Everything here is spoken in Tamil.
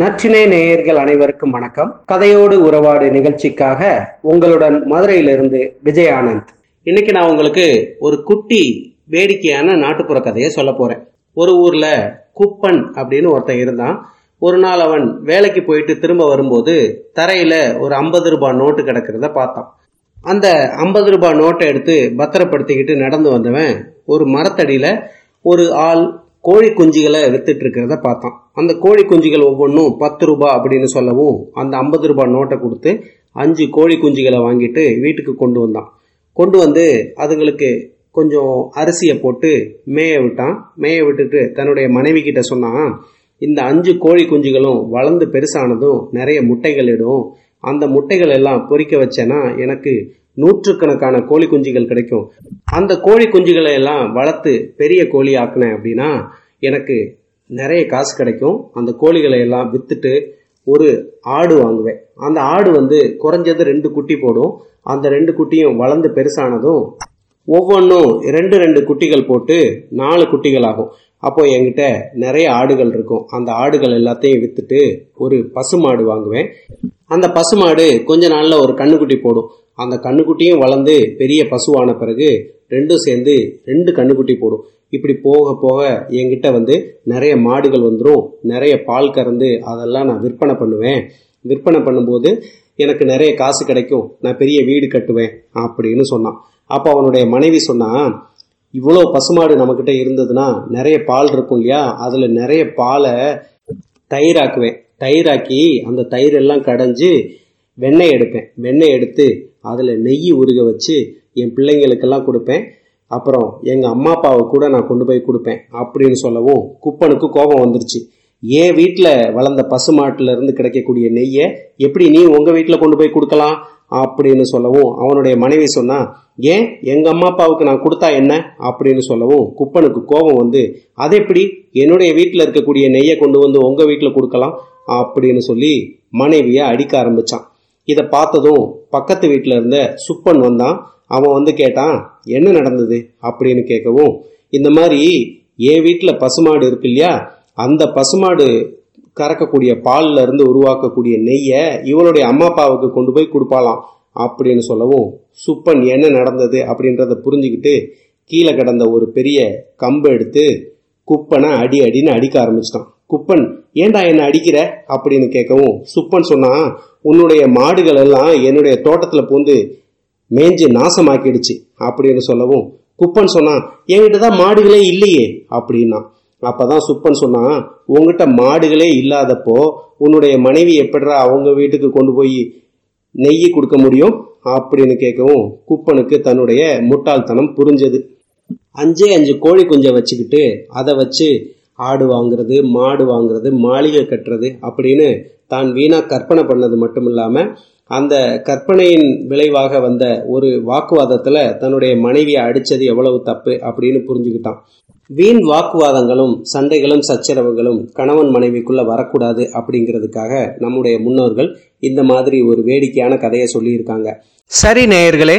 நற்றினை நேயர்கள் அனைவருக்கும் வணக்கம். கதையோடு உறவாடு நிகழ்ச்சிக்காக உங்களுடன் மதுரையிலிருந்து விஜய் ஆனந்த் இன்னைக்கு நான் உங்களுக்கு ஒரு குட்டி வேடிக்கையான நாட்டுப்புற கதையை சொல்ல போறேன். ஒரு ஊர்ல குப்பன் அப்படின்னு ஒருத்தன் இருந்தான். ஒரு நாள் அவன் வேலைக்கு போயிட்டு திரும்ப வரும்போது தரையில ஒரு ஐம்பது ரூபாய் நோட்டு கிடக்கிறத பார்த்தான். அந்த ஐம்பது ரூபாய் நோட்டை எடுத்து பத்திரப்படுத்திக்கிட்டு நடந்து வந்தவன் ஒரு மரத்தடியில ஒரு ஆள் கோழி குஞ்சுகளை வித்துட்டு இருக்கிறத பார்த்தான் அந்த கோழி குஞ்சுகள் ஒவ்வொன்றும் பத்து ரூபாய் அப்படின்னு சொல்லவும் அந்த ஐம்பது ரூபாய் நோட்டை கொடுத்து அஞ்சு கோழி குஞ்சுகளை வாங்கிட்டு வீட்டுக்கு கொண்டு வந்தான். கொண்டு வந்து அதுங்களுக்கு கொஞ்சம் அரிசியை போட்டு மேய விட்டான். மேய விட்டுட்டு தன்னுடைய மனைவி கிட்ட சொன்னான் இந்த அஞ்சு கோழி குஞ்சுகளும் வளர்ந்து பெருசானதும் நிறைய முட்டைகள் இடும். அந்த முட்டைகள் எல்லாம் பொறிக்க வச்சேன்னா எனக்கு நூற்றுக்கணக்கான கோழி குஞ்சுகள் கிடைக்கும். அந்த கோழி குஞ்சுகளை எல்லாம் வளர்த்து பெரிய கோழி ஆக்கினேன் அப்படின்னா எனக்கு நிறைய காசு கிடைக்கும். அந்த கோழிகளை எல்லாம் விற்றுட்டு ஒரு ஆடு வாங்குவேன். அந்த ஆடு வந்து குறைஞ்சது ரெண்டு குட்டி போடும். அந்த ரெண்டு குட்டியும் வளர்ந்து பெருசானதும் ஒவ்வொன்றும் ரெண்டு ரெண்டு குட்டிகள் போட்டு நாலு குட்டிகள் ஆகும். அப்போ என்கிட்ட நிறைய ஆடுகள் இருக்கும். அந்த ஆடுகள் எல்லாத்தையும் வித்துட்டு ஒரு பசுமாடு வாங்குவேன். அந்த பசுமாடு கொஞ்ச நாள்ல ஒரு கண்ணுக்குட்டி போடும். அந்த கண்ணுக்குட்டியும் வளர்ந்து பெரிய பசுவான பிறகு ரெண்டும் சேர்ந்து ரெண்டு கண்ணுக்குட்டி போடும். இப்படி போக போக என்கிட்ட வந்து நிறைய மாடுகள் வந்துடும் நிறைய பால் கறந்து அதெல்லாம் நான் விற்பனை பண்ணுவேன். விற்பனை பண்ணும்போது எனக்கு நிறைய காசு கிடைக்கும். நான் பெரிய வீடு கட்டுவேன் அப்படின்னு சொன்னான். அப்போ அவனுடைய மனைவி சொன்னா இவ்வளோ பசுமாடு நம்மக்கிட்ட இருந்ததுன்னா நிறைய பால் இருக்கும் இல்லையா? அதில் நிறைய பாலை தயிராக்குவேன். தயிராக்கி அந்த தயிரெல்லாம் கடைஞ்சி வெண்ணெய் எடுப்பேன். வெண்ணெய் எடுத்து அதில் நெய் உருக வச்சு என் பிள்ளைங்களுக்கெல்லாம் கொடுப்பேன். அப்புறம் எங்கள் அம்மா அப்பாவை கூட நான் கொண்டு போய் கொடுப்பேன். அப்படின்னு சொல்லவும் குப்பனுக்கு கோபம் வந்துருச்சு. ஏன் வீட்டில் வளர்ந்த பசு இருந்து கிடைக்கக்கூடிய நெய்யை எப்படி நீ உங்கள் வீட்டில் கொண்டு போய் கொடுக்கலாம்? அப்படின்னு சொல்லவும் அவனுடைய மனைவி சொன்னா ஏன் எங்க அம்மா அப்பாவுக்கு நான் கொடுத்தா என்ன? அப்படின்னு சொல்லவும் குப்பனுக்கு கோபம் வந்து அது எப்படி? என்னுடைய வீட்டில் இருக்கக்கூடிய நெய்யை கொண்டு வந்து உங்க வீட்டில் கொடுக்கலாம்? அப்படின்னு சொல்லி மனைவியை அடிக்க ஆரம்பிச்சான். இதை பார்த்ததும் பக்கத்து வீட்டில் இருந்த சுப்பன் வந்தான். அவன் வந்து கேட்டான் என்ன நடந்தது? அப்படின்னு கேட்கவும் இந்த மாதிரி என் வீட்டில் பசுமாடு இருக்கு இல்லையா? அந்த பசுமாடு கறக்கக்கூடிய பால்ல இருந்து உருவாக்கக்கூடிய நெய்யை இவளுடைய அம்மா அப்பாவுக்கு கொண்டு போய் கொடுப்பாளாம் அப்படின்னு சொல்லவும் சுப்பன் என்ன நடந்தது? அப்படின்றத புரிஞ்சுக்கிட்டு கீழே கிடந்த ஒரு பெரிய கம்பு எடுத்து குப்பனை அடி அடின்னு அடிக்க ஆரம்பிச்சிட்டான். குப்பன் ஏன்டா என்ன அடிக்கிற? அப்படின்னு கேட்கவும் சுப்பன் சொன்னா உன்னுடைய மாடுகள் எல்லாம் என்னுடைய தோட்டத்துல பூந்து மேஞ்சு நாசமாக்கிடுச்சு அப்படின்னு சொல்லவும் குப்பன் சொன்னா என்கிட்ட தான் மாடுகளே இல்லையே அப்படின்னா. அப்பதான் சுப்பன் சொன்னா உங்ககிட்ட மாடுகளே இல்லாதப்போ உன்னுடைய மனைவி எப்படிரா அவங்க வீட்டுக்கு கொண்டு போய் நெய்யை கொடுக்க முடியும்? அப்படின்னு கேட்கவும் குப்பனுக்கு தன்னுடைய முட்டாள்தனம் புரிஞ்சது. அஞ்சே அஞ்சு கோழி குஞ்சை வச்சுக்கிட்டு அதை வச்சு ஆடு வாங்குறது மாடு வாங்குறது மாளிகை கட்டுறது அப்படின்னு தான் வீணாக கற்பனை பண்ணது மட்டும் இல்லாமல் அந்த கற்பனையின் விளைவாக வந்த ஒரு வாக்குவாதத்தில் தன்னுடைய மனைவியை அடிச்சது எவ்வளவு தப்பு அப்படின்னு புரிஞ்சுக்கிட்டான். வீண் வாக்குவாதங்களும் சண்டைகளும் சச்சரவுகளும் கணவன் மனைவிக்குள்ள வரக்கூடாது அப்படிங்கிறதுக்காக நம்முடைய முன்னோர்கள் இந்த மாதிரி ஒரு வேடிக்கையான கதையை சொல்லியிருக்காங்க. சரி நேயர்களே